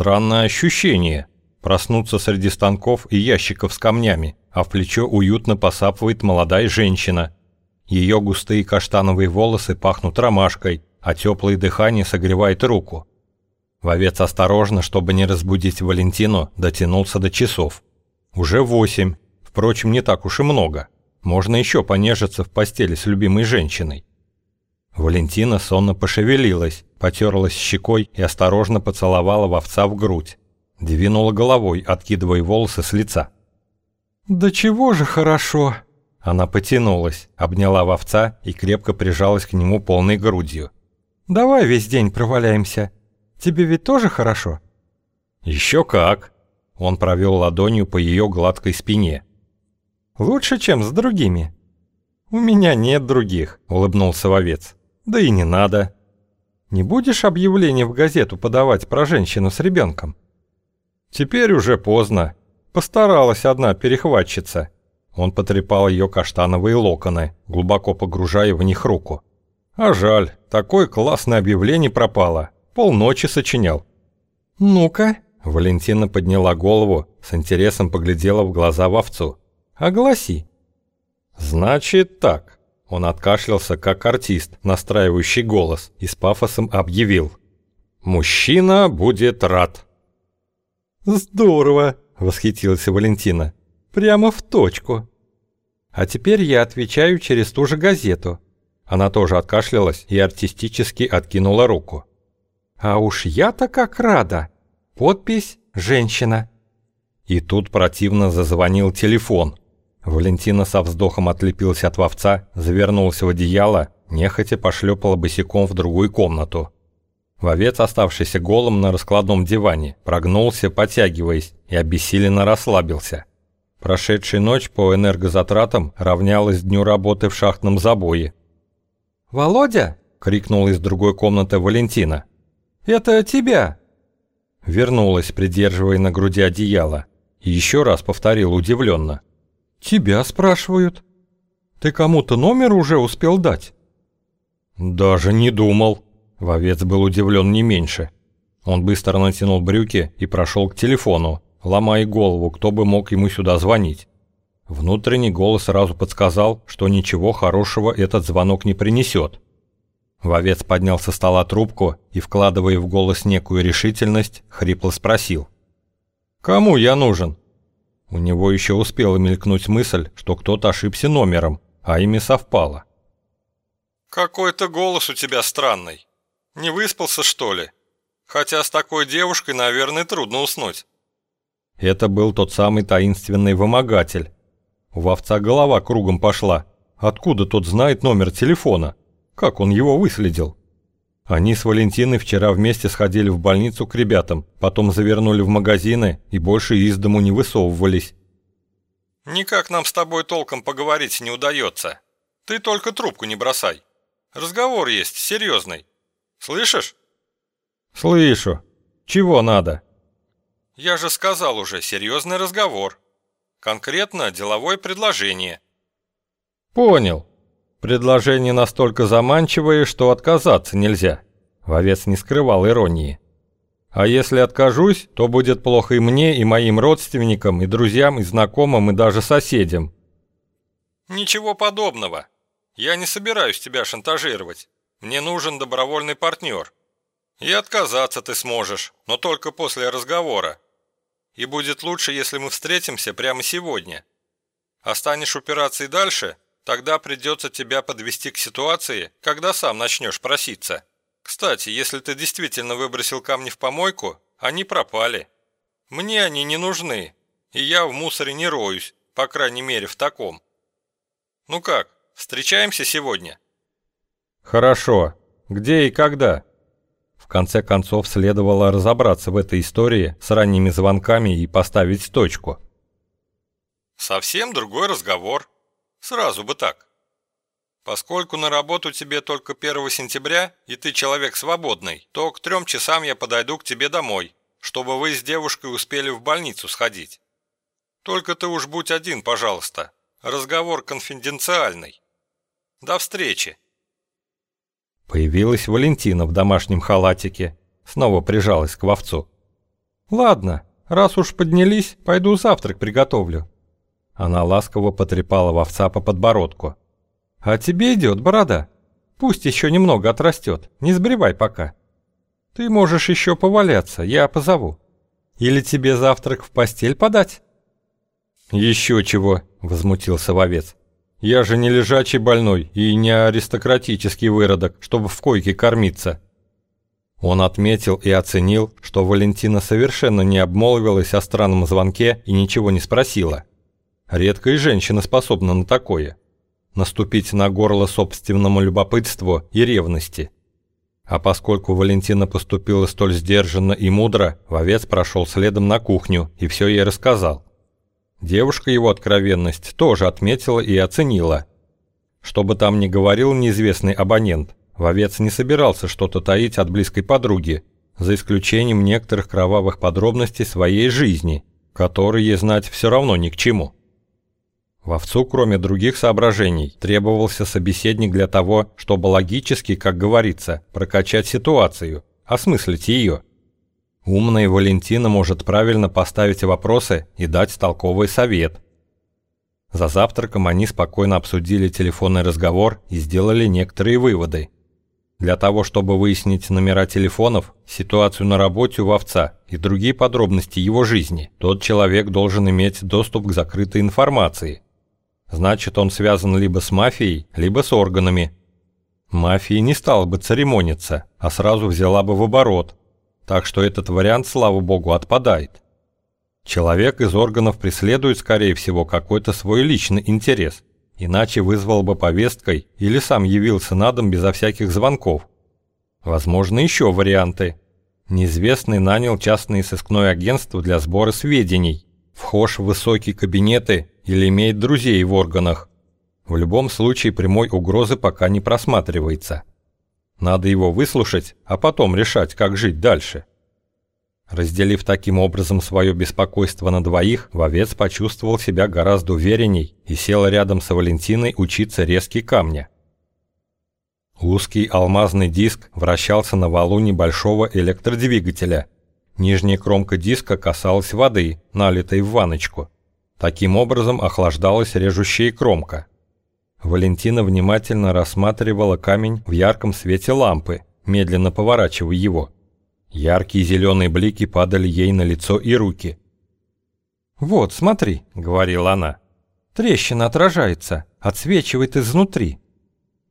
Странное ощущение. Проснуться среди станков и ящиков с камнями, а в плечо уютно посапывает молодая женщина. Ее густые каштановые волосы пахнут ромашкой, а теплое дыхание согревает руку. Вовец осторожно, чтобы не разбудить Валентину, дотянулся до часов. Уже восемь, впрочем, не так уж и много. Можно еще понежиться в постели с любимой женщиной. Валентина сонно пошевелилась, потерлась щекой и осторожно поцеловала вовца в грудь. Двинула головой, откидывая волосы с лица. «Да чего же хорошо!» Она потянулась, обняла вовца и крепко прижалась к нему полной грудью. «Давай весь день проваляемся. Тебе ведь тоже хорошо?» «Еще как!» Он провел ладонью по ее гладкой спине. «Лучше, чем с другими». «У меня нет других», — улыбнулся вовец. «Да и не надо». «Не будешь объявление в газету подавать про женщину с ребенком?» «Теперь уже поздно. Постаралась одна перехватчица». Он потрепал ее каштановые локоны, глубоко погружая в них руку. «А жаль, такое классное объявление пропало. Полночи сочинял». «Ну-ка». Валентина подняла голову, с интересом поглядела в глаза вовцу. «Огласи». «Значит так». Он откашлялся, как артист, настраивающий голос, и с пафосом объявил. «Мужчина будет рад». «Здорово!» — восхитилась Валентина. «Прямо в точку». «А теперь я отвечаю через ту же газету». Она тоже откашлялась и артистически откинула руку. А уж я-то как рада. Подпись «Женщина». И тут противно зазвонил телефон. Валентина со вздохом отлепился от вовца, завернулся в одеяло, нехотя пошлепала босиком в другую комнату. Вовец, оставшийся голым на раскладном диване, прогнулся, потягиваясь, и обессиленно расслабился. Прошедшая ночь по энергозатратам равнялась дню работы в шахтном забое. «Володя!» — крикнула из другой комнаты Валентина. Это тебя!» Вернулась, придерживая на груди одеяло. И еще раз повторила удивленно. «Тебя спрашивают. Ты кому-то номер уже успел дать?» «Даже не думал». Вовец был удивлен не меньше. Он быстро натянул брюки и прошел к телефону, ломая голову, кто бы мог ему сюда звонить. Внутренний голос сразу подсказал, что ничего хорошего этот звонок не принесет. Вовец поднял со стола трубку и, вкладывая в голос некую решительность, хрипло спросил. «Кому я нужен?» У него еще успела мелькнуть мысль, что кто-то ошибся номером, а имя совпало. «Какой-то голос у тебя странный. Не выспался, что ли? Хотя с такой девушкой, наверное, трудно уснуть». Это был тот самый таинственный вымогатель. У вовца голова кругом пошла. Откуда тот знает номер телефона? Как он его выследил? Они с Валентиной вчера вместе сходили в больницу к ребятам, потом завернули в магазины и больше из дому не высовывались. «Никак нам с тобой толком поговорить не удается. Ты только трубку не бросай. Разговор есть, серьезный. Слышишь?» «Слышу. Чего надо?» «Я же сказал уже, серьезный разговор. Конкретно деловое предложение». «Понял. Предложение настолько заманчивое, что отказаться нельзя. Вовец не скрывал иронии. А если откажусь, то будет плохо и мне, и моим родственникам, и друзьям, и знакомым, и даже соседям. Ничего подобного. Я не собираюсь тебя шантажировать. Мне нужен добровольный партнер. И отказаться ты сможешь, но только после разговора. И будет лучше, если мы встретимся прямо сегодня. Останешь упираться и дальше – Тогда придется тебя подвести к ситуации, когда сам начнешь проситься. Кстати, если ты действительно выбросил камни в помойку, они пропали. Мне они не нужны, и я в мусоре не роюсь, по крайней мере в таком. Ну как, встречаемся сегодня? Хорошо. Где и когда? В конце концов, следовало разобраться в этой истории с ранними звонками и поставить точку. Совсем другой разговор. Сразу бы так. Поскольку на работу тебе только 1 сентября, и ты человек свободный, то к трем часам я подойду к тебе домой, чтобы вы с девушкой успели в больницу сходить. Только ты уж будь один, пожалуйста. Разговор конфиденциальный. До встречи. Появилась Валентина в домашнем халатике. Снова прижалась к вовцу. «Ладно, раз уж поднялись, пойду завтрак приготовлю». Она ласково потрепала вовца по подбородку. «А тебе идет борода. Пусть еще немного отрастет, не сбривай пока. Ты можешь еще поваляться, я позову. Или тебе завтрак в постель подать?» «Еще чего», — возмутился вовец. «Я же не лежачий больной и не аристократический выродок, чтобы в койке кормиться». Он отметил и оценил, что Валентина совершенно не обмолвилась о странном звонке и ничего не спросила. Редкая женщина способна на такое. Наступить на горло собственному любопытству и ревности. А поскольку Валентина поступила столь сдержанно и мудро, вовец прошел следом на кухню и все ей рассказал. Девушка его откровенность тоже отметила и оценила. Что бы там ни говорил неизвестный абонент, Вовец не собирался что-то таить от близкой подруги, за исключением некоторых кровавых подробностей своей жизни, которые знать все равно ни к чему. Вовцу, кроме других соображений, требовался собеседник для того, чтобы логически, как говорится, прокачать ситуацию, осмыслить ее. Умная Валентина может правильно поставить вопросы и дать толковый совет. За завтраком они спокойно обсудили телефонный разговор и сделали некоторые выводы. Для того, чтобы выяснить номера телефонов, ситуацию на работе у вовца и другие подробности его жизни, тот человек должен иметь доступ к закрытой информации. Значит, он связан либо с мафией, либо с органами. Мафия не стала бы церемониться, а сразу взяла бы в оборот. Так что этот вариант, слава богу, отпадает. Человек из органов преследует, скорее всего, какой-то свой личный интерес – иначе вызвал бы повесткой или сам явился на дом безо всяких звонков. Возможно, еще варианты. Неизвестный нанял частное сыскное агентство для сбора сведений, вхож в высокие кабинеты или имеет друзей в органах. В любом случае прямой угрозы пока не просматривается. Надо его выслушать, а потом решать, как жить дальше. Разделив таким образом свое беспокойство на двоих, вовец почувствовал себя гораздо уверенней и сел рядом с Валентиной учиться резки камня. Узкий алмазный диск вращался на валу небольшого электродвигателя. Нижняя кромка диска касалась воды, налитой в ваночку. Таким образом охлаждалась режущая кромка. Валентина внимательно рассматривала камень в ярком свете лампы, медленно поворачивая его – Яркие зеленые блики падали ей на лицо и руки. «Вот, смотри», — говорила она. «Трещина отражается, отсвечивает изнутри».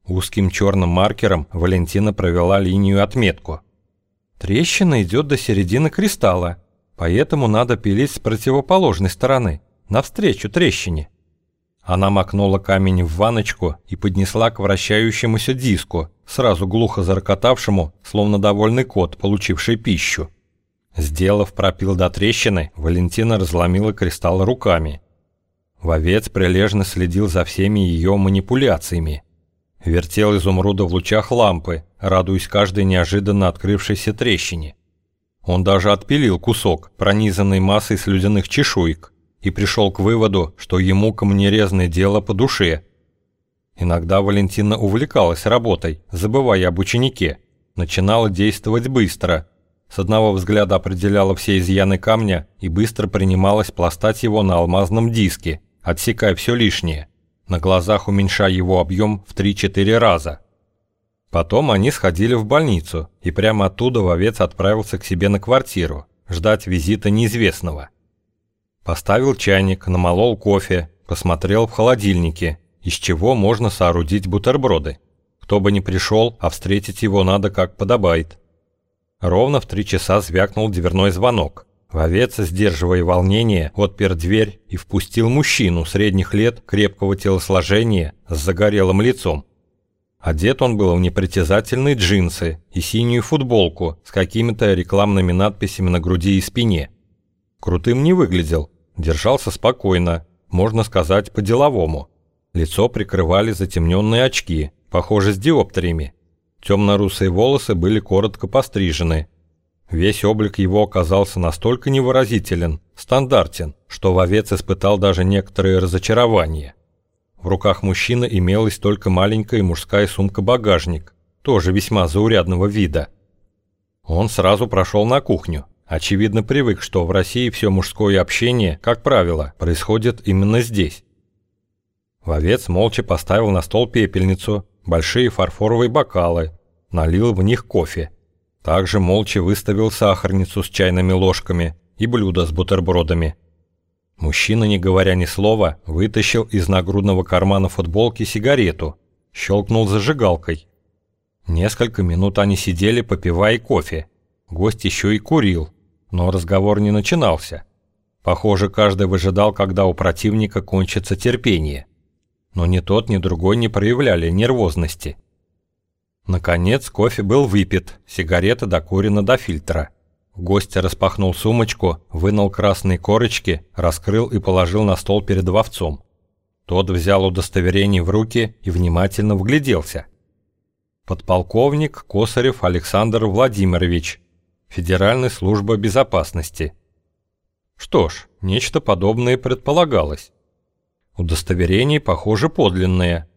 Узким черным маркером Валентина провела линию отметку. Трещина идет до середины кристалла, поэтому надо пилить с противоположной стороны, навстречу трещине. Она макнула камень в ваночку и поднесла к вращающемуся диску, сразу глухо зарокотавшему, словно довольный кот, получивший пищу. Сделав пропил до трещины, Валентина разломила кристалл руками. Вовец прилежно следил за всеми ее манипуляциями. Вертел изумруда в лучах лампы, радуясь каждой неожиданно открывшейся трещине. Он даже отпилил кусок, пронизанный массой слюдяных чешуек, и пришел к выводу, что ему камнерезное дело по душе. Иногда Валентина увлекалась работой, забывая об ученике, начинала действовать быстро, с одного взгляда определяла все изъяны камня и быстро принималась пластать его на алмазном диске, отсекая все лишнее, на глазах уменьшая его объем в 3-4 раза. Потом они сходили в больницу, и прямо оттуда вовец отправился к себе на квартиру, ждать визита неизвестного. Поставил чайник, намолол кофе, посмотрел в холодильнике, из чего можно соорудить бутерброды. Кто бы ни пришел, а встретить его надо как подобает. Ровно в три часа звякнул дверной звонок. Вовец, сдерживая волнение, отпер дверь и впустил мужчину средних лет, крепкого телосложения, с загорелым лицом. Одет он был в непритязательные джинсы и синюю футболку с какими-то рекламными надписями на груди и спине. Крутым не выглядел, Держался спокойно, можно сказать, по-деловому. Лицо прикрывали затемненные очки, похоже, с диоптриями. Темно-русые волосы были коротко пострижены. Весь облик его оказался настолько невыразителен, стандартен, что вовец испытал даже некоторые разочарования. В руках мужчины имелась только маленькая мужская сумка-багажник, тоже весьма заурядного вида. Он сразу прошел на кухню, Очевидно, привык, что в России все мужское общение, как правило, происходит именно здесь. Вовец молча поставил на стол пепельницу, большие фарфоровые бокалы, налил в них кофе. Также молча выставил сахарницу с чайными ложками и блюдо с бутербродами. Мужчина, не говоря ни слова, вытащил из нагрудного кармана футболки сигарету, щелкнул зажигалкой. Несколько минут они сидели, попивая кофе. Гость еще и курил, но разговор не начинался. Похоже, каждый выжидал, когда у противника кончится терпение. Но ни тот, ни другой не проявляли нервозности. Наконец кофе был выпит, сигарета докурена до фильтра. Гость распахнул сумочку, вынул красные корочки, раскрыл и положил на стол перед вовцом. Тот взял удостоверение в руки и внимательно вгляделся. Подполковник Косарев Александр Владимирович, Федеральная служба безопасности. Что ж, нечто подобное предполагалось. Удостоверение, похоже, подлинное.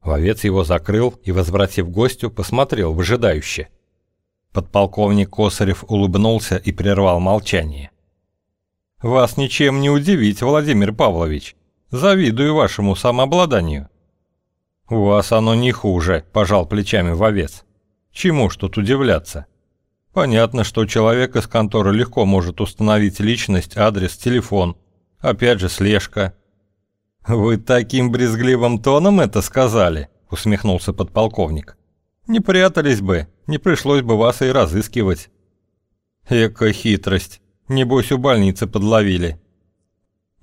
Вовец его закрыл и, возвратив гостю, посмотрел выжидающе. Подполковник Косарев улыбнулся и прервал молчание. «Вас ничем не удивить, Владимир Павлович. Завидую вашему самообладанию». «У вас оно не хуже», – пожал плечами вовец. «Чему ж тут удивляться?» Понятно, что человек из конторы легко может установить личность, адрес, телефон. Опять же, слежка. «Вы таким брезгливым тоном это сказали?» – усмехнулся подполковник. «Не прятались бы, не пришлось бы вас и разыскивать». «Эка хитрость. Небось, у больницы подловили».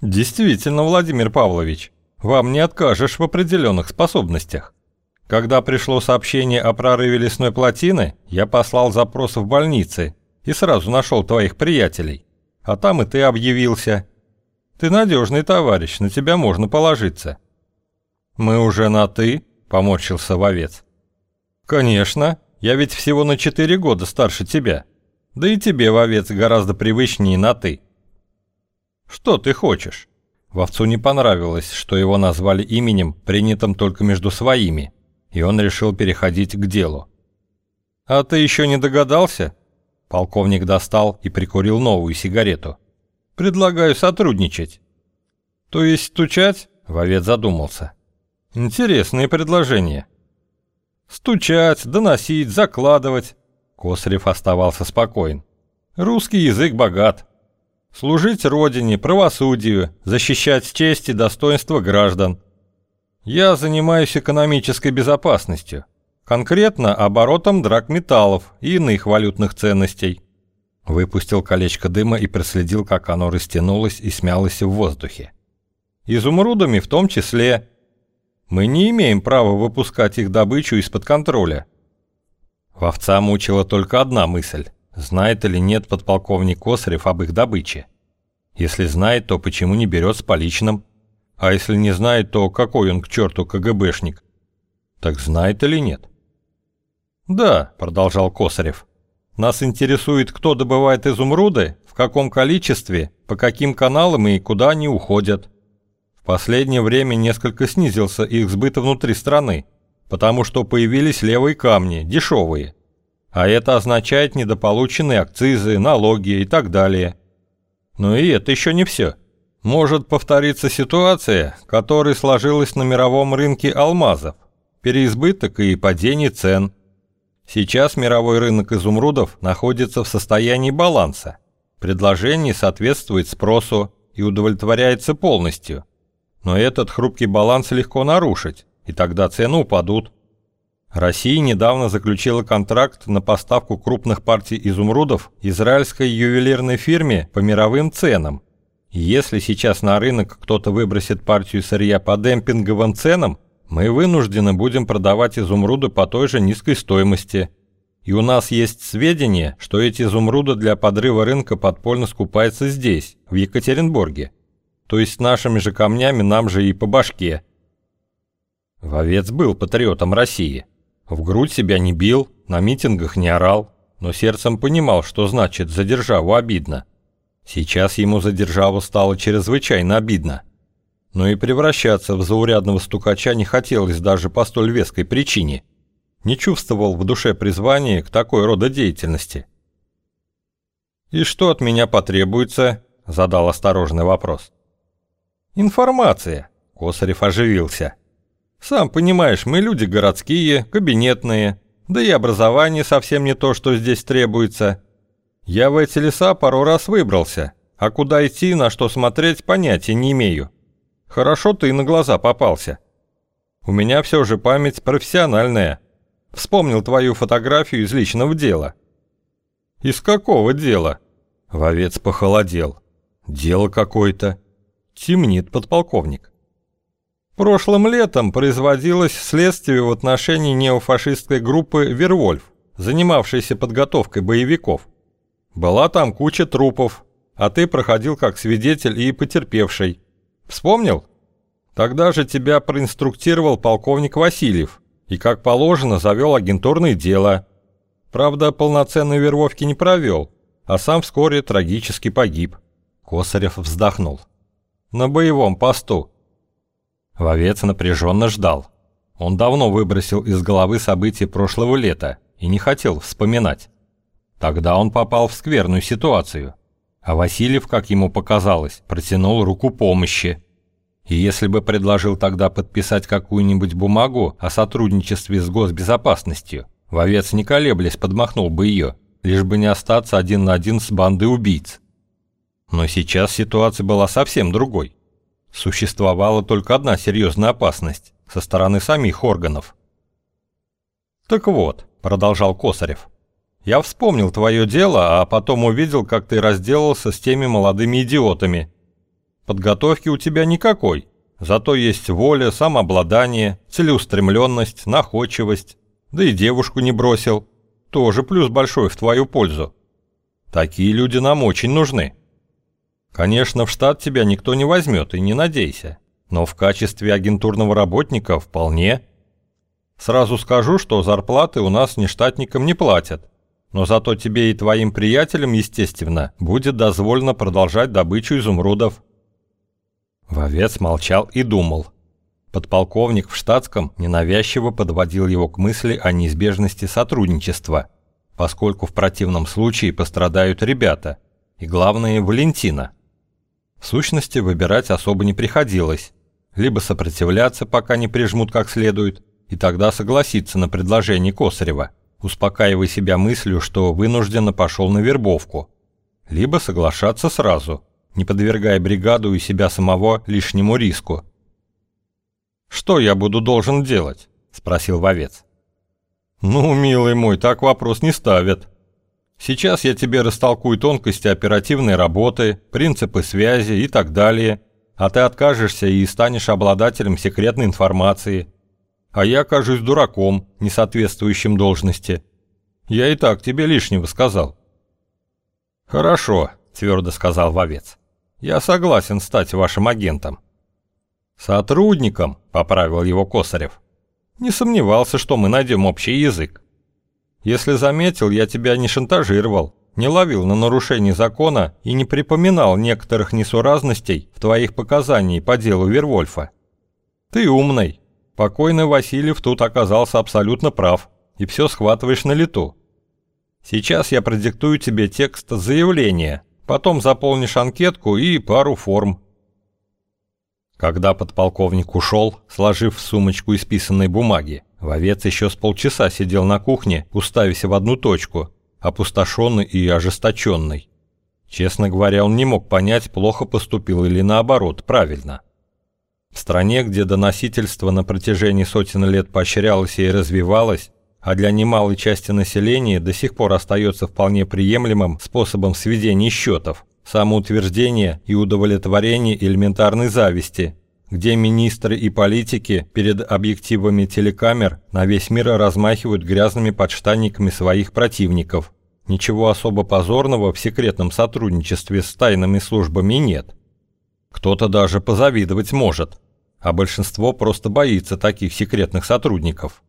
«Действительно, Владимир Павлович, вам не откажешь в определенных способностях. Когда пришло сообщение о прорыве лесной плотины, я послал запрос в больницы и сразу нашел твоих приятелей. А там и ты объявился. Ты надежный товарищ, на тебя можно положиться. Мы уже на «ты», — поморщился вовец. Конечно, я ведь всего на четыре года старше тебя. Да и тебе, вовец, гораздо привычнее на «ты». Что ты хочешь? Вовцу не понравилось, что его назвали именем, принятым только между своими и он решил переходить к делу. «А ты еще не догадался?» Полковник достал и прикурил новую сигарету. «Предлагаю сотрудничать». «То есть стучать?» Вовец задумался. «Интересные предложения». «Стучать, доносить, закладывать». Косарев оставался спокоен. «Русский язык богат. Служить родине, правосудию, защищать честь и достоинство граждан. Я занимаюсь экономической безопасностью, конкретно оборотом драгметаллов и иных валютных ценностей. Выпустил колечко дыма и проследил, как оно растянулось и смялось в воздухе. Изумрудами в том числе. Мы не имеем права выпускать их добычу из-под контроля. Вовца мучила только одна мысль. Знает или нет подполковник Косарев об их добыче? Если знает, то почему не берет с поличным? А если не знает, то какой он к черту КГБшник? Так знает или нет? Да, продолжал Косарев. Нас интересует, кто добывает изумруды, в каком количестве, по каким каналам и куда они уходят. В последнее время несколько снизился их сбыт внутри страны, потому что появились левые камни, дешевые. А это означает недополученные акцизы, налоги и так далее. Но и это еще не все. Может повториться ситуация, которая сложилась на мировом рынке алмазов, переизбыток и падение цен. Сейчас мировой рынок изумрудов находится в состоянии баланса. Предложение соответствует спросу и удовлетворяется полностью. Но этот хрупкий баланс легко нарушить, и тогда цены упадут. Россия недавно заключила контракт на поставку крупных партий изумрудов израильской ювелирной фирме по мировым ценам если сейчас на рынок кто-то выбросит партию сырья по демпинговым ценам, мы вынуждены будем продавать изумруды по той же низкой стоимости. И у нас есть сведения, что эти изумруды для подрыва рынка подпольно скупаются здесь, в Екатеринбурге. То есть нашими же камнями нам же и по башке. Вовец был патриотом России. В грудь себя не бил, на митингах не орал, но сердцем понимал, что значит «за державу обидно». Сейчас ему за державу стало чрезвычайно обидно. Но и превращаться в заурядного стукача не хотелось даже по столь веской причине. Не чувствовал в душе призвания к такой рода деятельности. «И что от меня потребуется?» – задал осторожный вопрос. «Информация», – Косарев оживился. «Сам понимаешь, мы люди городские, кабинетные, да и образование совсем не то, что здесь требуется. Я в эти леса пару раз выбрался, а куда идти, на что смотреть, понятия не имею. Хорошо ты на глаза попался. У меня все же память профессиональная. Вспомнил твою фотографию из личного дела». «Из какого дела?» Вовец похолодел. «Дело какое-то». Темнит подполковник. Прошлым летом производилось следствие в отношении неофашистской группы «Вервольф», занимавшейся подготовкой боевиков. Была там куча трупов, а ты проходил как свидетель и потерпевший. Вспомнил? Тогда же тебя проинструктировал полковник Васильев и, как положено, завел агентурное дело. Правда, полноценной вервовки не провел, а сам вскоре трагически погиб. Косарев вздохнул. На боевом посту. Вовец напряженно ждал. Он давно выбросил из головы события прошлого лета и не хотел вспоминать. Тогда он попал в скверную ситуацию. А Васильев, как ему показалось, протянул руку помощи. И если бы предложил тогда подписать какую-нибудь бумагу о сотрудничестве с госбезопасностью, Вовец не колеблясь подмахнул бы ее, лишь бы не остаться один на один с бандой убийц. Но сейчас ситуация была совсем другой. Существовала только одна серьезная опасность со стороны самих органов. «Так вот», — продолжал Косарев, — «я вспомнил твое дело, а потом увидел, как ты разделался с теми молодыми идиотами. Подготовки у тебя никакой, зато есть воля, самообладание, целеустремленность, находчивость, да и девушку не бросил. Тоже плюс большой в твою пользу. Такие люди нам очень нужны». Конечно, в штат тебя никто не возьмет, и не надейся. Но в качестве агентурного работника вполне. Сразу скажу, что зарплаты у нас нештатникам не платят. Но зато тебе и твоим приятелям, естественно, будет дозволено продолжать добычу изумрудов. Вовец молчал и думал. Подполковник в штатском ненавязчиво подводил его к мысли о неизбежности сотрудничества, поскольку в противном случае пострадают ребята, и главное, Валентина – в сущности, выбирать особо не приходилось. Либо сопротивляться, пока не прижмут как следует, и тогда согласиться на предложение Косарева, успокаивая себя мыслью, что вынужденно пошел на вербовку. Либо соглашаться сразу, не подвергая бригаду и себя самого лишнему риску. «Что я буду должен делать?» – спросил вовец. «Ну, милый мой, так вопрос не ставят», Сейчас я тебе растолкую тонкости оперативной работы, принципы связи и так далее, а ты откажешься и станешь обладателем секретной информации. А я окажусь дураком, не соответствующим должности. Я и так тебе лишнего сказал». «Хорошо», — твердо сказал вовец. «Я согласен стать вашим агентом». «Сотрудником», — поправил его Косарев. «Не сомневался, что мы найдем общий язык. Если заметил, я тебя не шантажировал, не ловил на нарушение закона и не припоминал некоторых несуразностей в твоих показаниях по делу Вервольфа. Ты умный. Покойный Васильев тут оказался абсолютно прав, и все схватываешь на лету. Сейчас я продиктую тебе текст заявления, потом заполнишь анкетку и пару форм. Когда подполковник ушел, сложив в сумочку исписанной бумаги, Вовец еще с полчаса сидел на кухне, уставясь в одну точку, опустошенный и ожесточенный. Честно говоря, он не мог понять, плохо поступил или наоборот, правильно. В стране, где доносительство на протяжении сотен лет поощрялось и развивалось, а для немалой части населения до сих пор остается вполне приемлемым способом сведения счетов, самоутверждения и удовлетворения элементарной зависти – где министры и политики перед объективами телекамер на весь мир размахивают грязными подштанниками своих противников. Ничего особо позорного в секретном сотрудничестве с тайными службами нет. Кто-то даже позавидовать может, а большинство просто боится таких секретных сотрудников.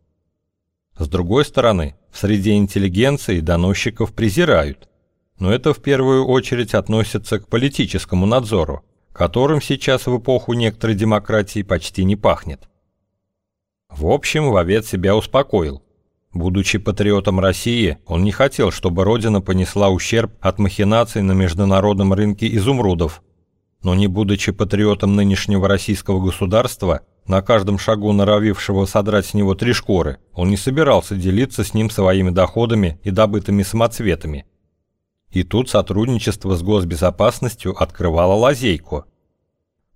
С другой стороны, в среде интеллигенции доносчиков презирают, но это в первую очередь относится к политическому надзору которым сейчас в эпоху некоторой демократии почти не пахнет. В общем, вовец себя успокоил. Будучи патриотом России, он не хотел, чтобы Родина понесла ущерб от махинаций на международном рынке изумрудов. Но не будучи патриотом нынешнего российского государства, на каждом шагу норовившего содрать с него три шкуры, он не собирался делиться с ним своими доходами и добытыми самоцветами. И тут сотрудничество с госбезопасностью открывало лазейку.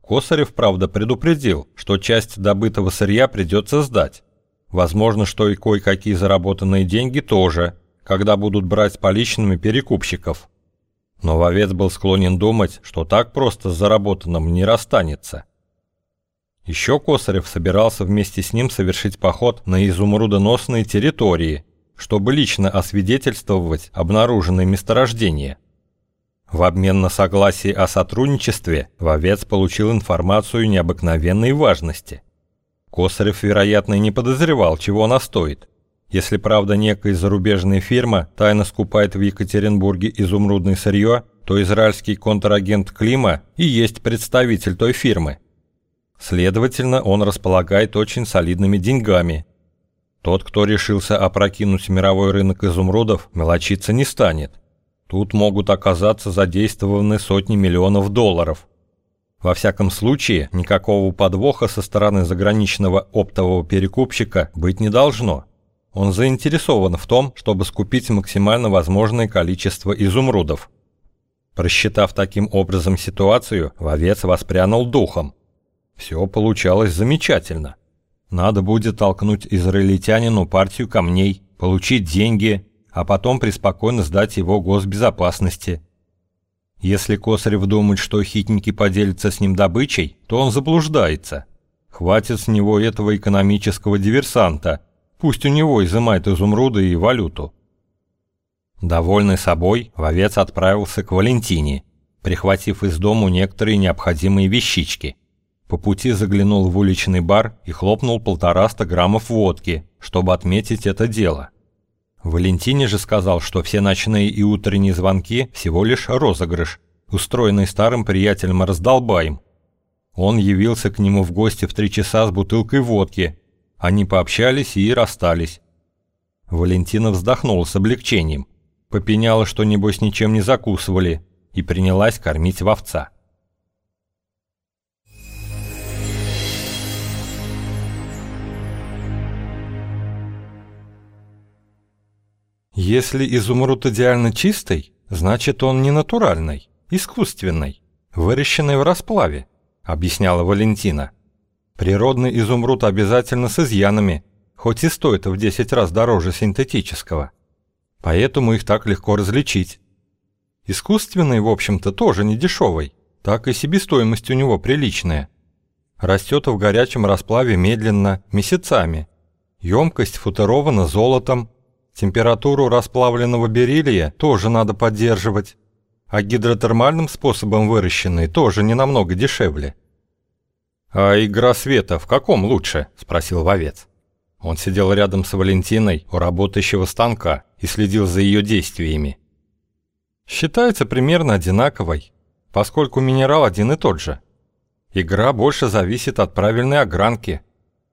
Косарев, правда, предупредил, что часть добытого сырья придется сдать, Возможно, что и кое-какие заработанные деньги тоже, когда будут брать поличными перекупщиков. Но вовец был склонен думать, что так просто с заработанным не расстанется. Еще Косарев собирался вместе с ним совершить поход на изумрудоносные территории, чтобы лично освидетельствовать обнаруженные месторождения. В обмен на согласие о сотрудничестве вовец получил информацию необыкновенной важности – Косарев, вероятно, не подозревал, чего она стоит. Если правда некая зарубежная фирма тайно скупает в Екатеринбурге изумрудное сырье, то израильский контрагент Клима и есть представитель той фирмы. Следовательно, он располагает очень солидными деньгами. Тот, кто решился опрокинуть мировой рынок изумрудов, мелочиться не станет. Тут могут оказаться задействованы сотни миллионов долларов. Во всяком случае, никакого подвоха со стороны заграничного оптового перекупщика быть не должно. Он заинтересован в том, чтобы скупить максимально возможное количество изумрудов. Просчитав таким образом ситуацию, вовец воспрянул духом. Все получалось замечательно. Надо будет толкнуть израильтянину партию камней, получить деньги, а потом преспокойно сдать его госбезопасности – если Косарев думает, что хитники поделятся с ним добычей, то он заблуждается. Хватит с него этого экономического диверсанта. Пусть у него изымает изумруды и валюту. Довольный собой, вовец отправился к Валентине, прихватив из дому некоторые необходимые вещички. По пути заглянул в уличный бар и хлопнул полтораста граммов водки, чтобы отметить это дело. Валентине же сказал, что все ночные и утренние звонки всего лишь розыгрыш, устроенный старым приятелем раздолбаем. Он явился к нему в гости в три часа с бутылкой водки. Они пообщались и расстались. Валентина вздохнула с облегчением, попеняла, что небось ничем не закусывали, и принялась кормить вовца. Если изумруд идеально чистый, значит он не натуральный, искусственный, выращенный в расплаве, объясняла Валентина. Природный изумруд обязательно с изъянами, хоть и стоит в 10 раз дороже синтетического. Поэтому их так легко различить. Искусственный, в общем-то, тоже не дешевый, так и себестоимость у него приличная. Растет в горячем расплаве медленно, месяцами. Емкость футерована золотом, Температуру расплавленного бериллия тоже надо поддерживать, а гидротермальным способом выращенные тоже не намного дешевле. «А игра света в каком лучше?» – спросил вовец. Он сидел рядом с Валентиной у работающего станка и следил за ее действиями. Считается примерно одинаковой, поскольку минерал один и тот же. Игра больше зависит от правильной огранки.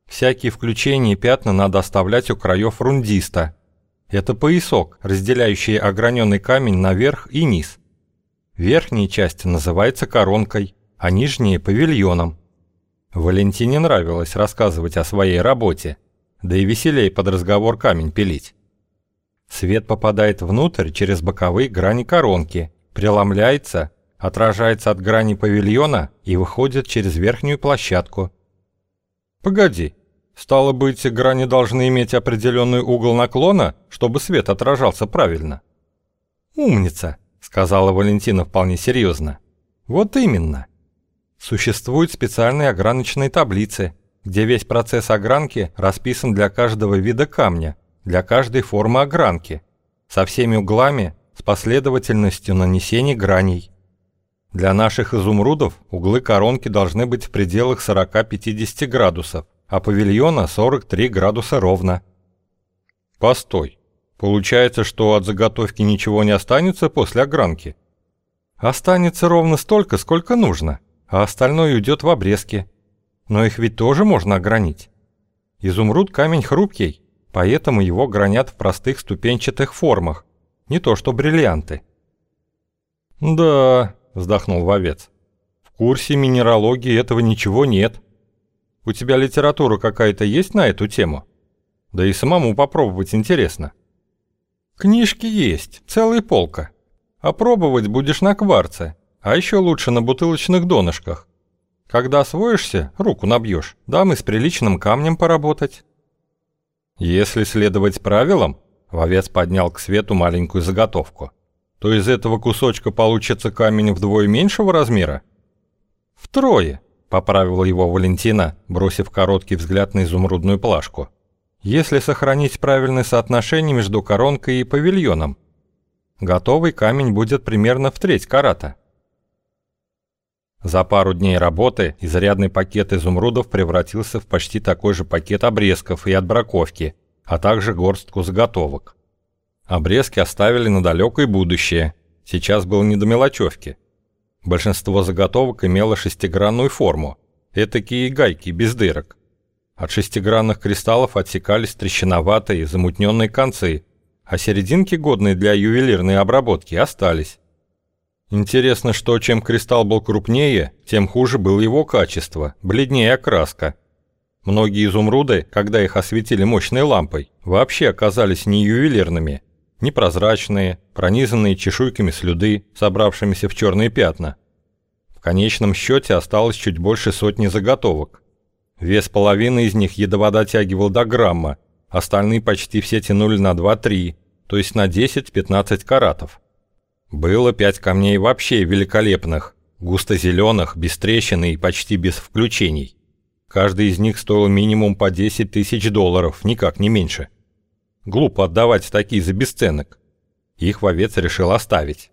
Всякие включения и пятна надо оставлять у краев рундиста – это поясок, разделяющий ограненный камень на верх и низ. Верхняя часть называется коронкой, а нижняя – павильоном. Валентине нравилось рассказывать о своей работе, да и веселей под разговор камень пилить. Свет попадает внутрь через боковые грани коронки, преломляется, отражается от грани павильона и выходит через верхнюю площадку. «Погоди, Стало быть, грани должны иметь определенный угол наклона, чтобы свет отражался правильно. «Умница», — сказала Валентина вполне серьезно. «Вот именно. Существуют специальные ограночные таблицы, где весь процесс огранки расписан для каждого вида камня, для каждой формы огранки, со всеми углами, с последовательностью нанесения граней. Для наших изумрудов углы коронки должны быть в пределах 40-50 градусов, а павильона 43 градуса ровно. Постой. Получается, что от заготовки ничего не останется после огранки? Останется ровно столько, сколько нужно, а остальное уйдет в обрезки. Но их ведь тоже можно огранить. Изумруд камень хрупкий, поэтому его гранят в простых ступенчатых формах, не то что бриллианты. «Да», — вздохнул вовец, — «в курсе минералогии этого ничего нет. У тебя литература какая-то есть на эту тему? Да и самому попробовать интересно». «Книжки есть, целая полка. Опробовать будешь на кварце, а еще лучше на бутылочных донышках. Когда освоишься, руку набьешь, дам и с приличным камнем поработать». Если следовать правилам, вовец поднял к свету маленькую заготовку, то из этого кусочка получится камень вдвое меньшего размера? Втрое, поправила его Валентина, бросив короткий взгляд на изумрудную плашку. Если сохранить правильное соотношение между коронкой и павильоном, готовый камень будет примерно в треть карата. За пару дней работы изрядный пакет изумрудов превратился в почти такой же пакет обрезков и отбраковки, а также горстку заготовок. Обрезки оставили на далекое будущее, сейчас было не до мелочевки. Большинство заготовок имело шестигранную форму, этакие гайки без дырок. От шестигранных кристаллов отсекались трещиноватые, замутненные концы, а серединки, годные для ювелирной обработки, остались. Интересно, что чем кристалл был крупнее, тем хуже было его качество, бледнее окраска. Многие изумруды, когда их осветили мощной лампой, вообще оказались не ювелирными, непрозрачные, пронизанные чешуйками слюды, собравшимися в черные пятна. В конечном счете осталось чуть больше сотни заготовок. Вес половины из них едва дотягивал до грамма, остальные почти все тянули на 2-3, то есть на 10-15 каратов. Было пять камней вообще великолепных, густо-зеленых, без трещины и почти без включений. Каждый из них стоил минимум по 10 тысяч долларов, никак не меньше. Глупо отдавать такие за бесценок. Их вовец решил оставить.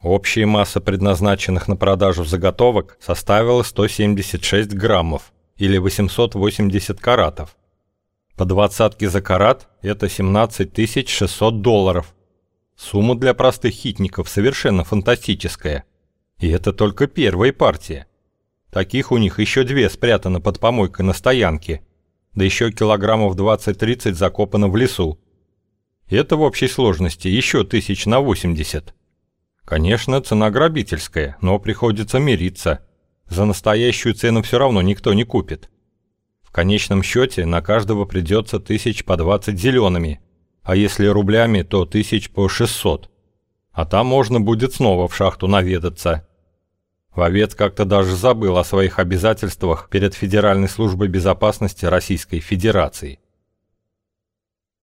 Общая масса предназначенных на продажу заготовок составила 176 граммов, или 880 каратов. По двадцатке за карат – это 17 600 долларов. Сумма для простых хитников совершенно фантастическая. И это только первая партия. Таких у них еще две спрятаны под помойкой на стоянке. Да еще килограммов 20-30 закопано в лесу. Это в общей сложности еще тысяч на 80. Конечно, цена грабительская, но приходится мириться. За настоящую цену все равно никто не купит. В конечном счете на каждого придется тысяч по 20 зелеными – а если рублями, то тысяч по 600. А там можно будет снова в шахту наведаться. Вовец как-то даже забыл о своих обязательствах перед Федеральной службой безопасности Российской Федерации.